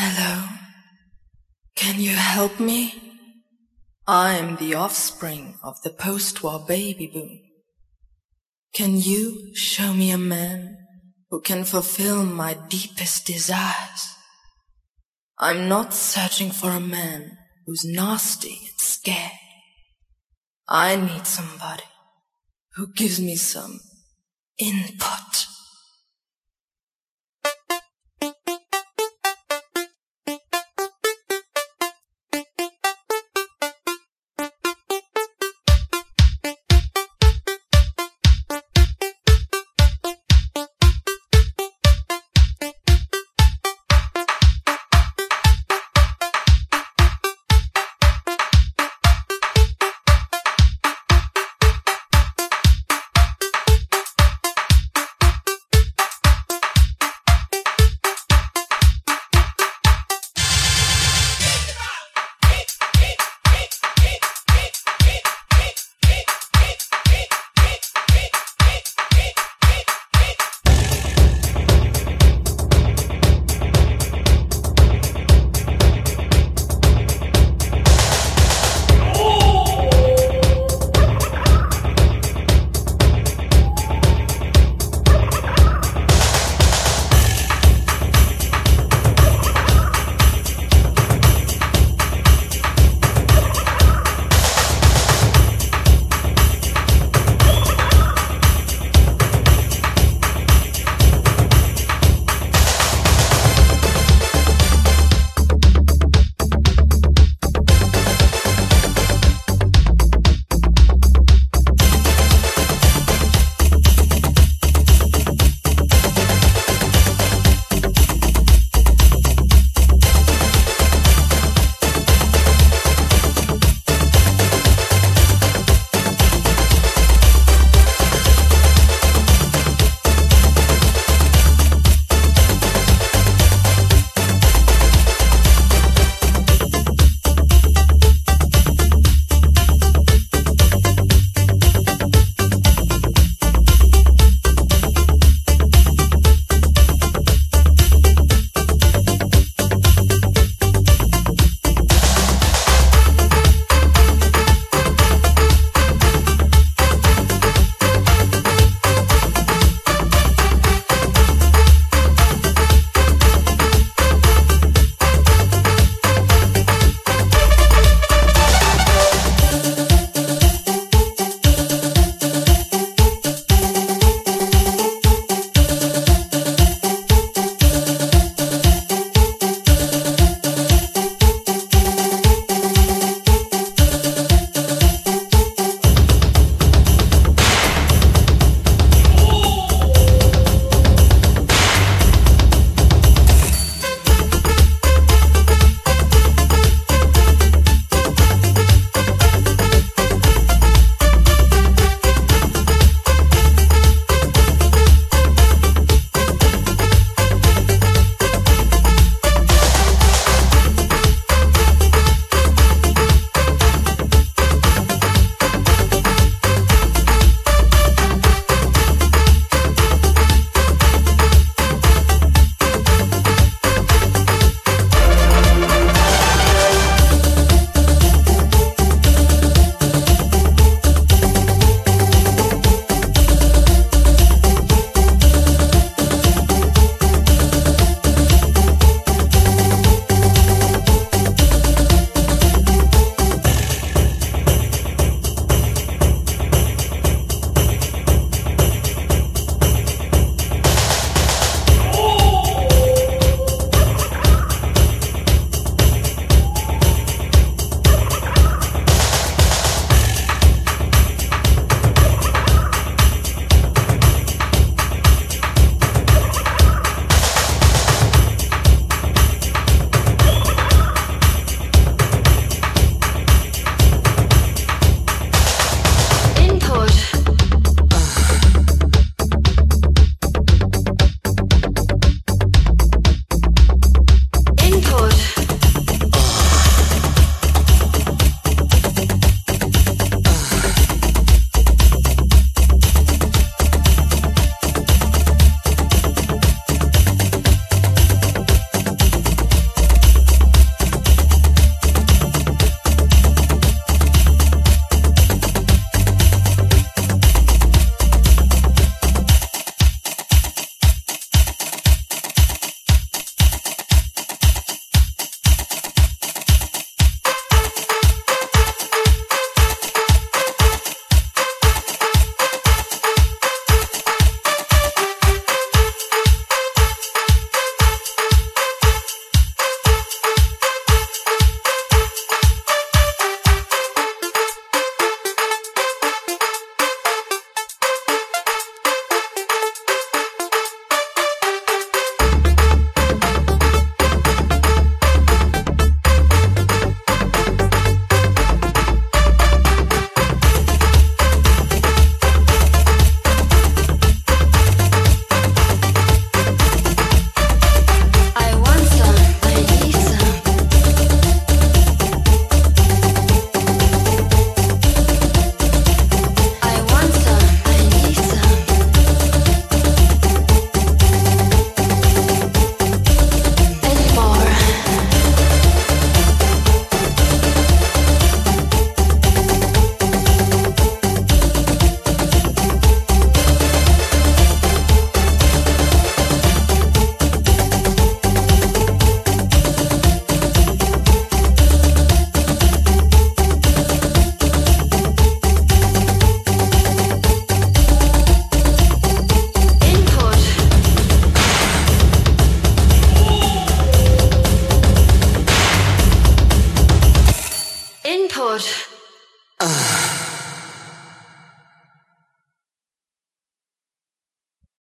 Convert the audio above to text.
Hello. Can you help me? I'm the offspring of the post-war baby boom. Can you show me a man who can fulfill my deepest desires? I'm not searching for a man who's nasty and scared. I need somebody who gives me some input.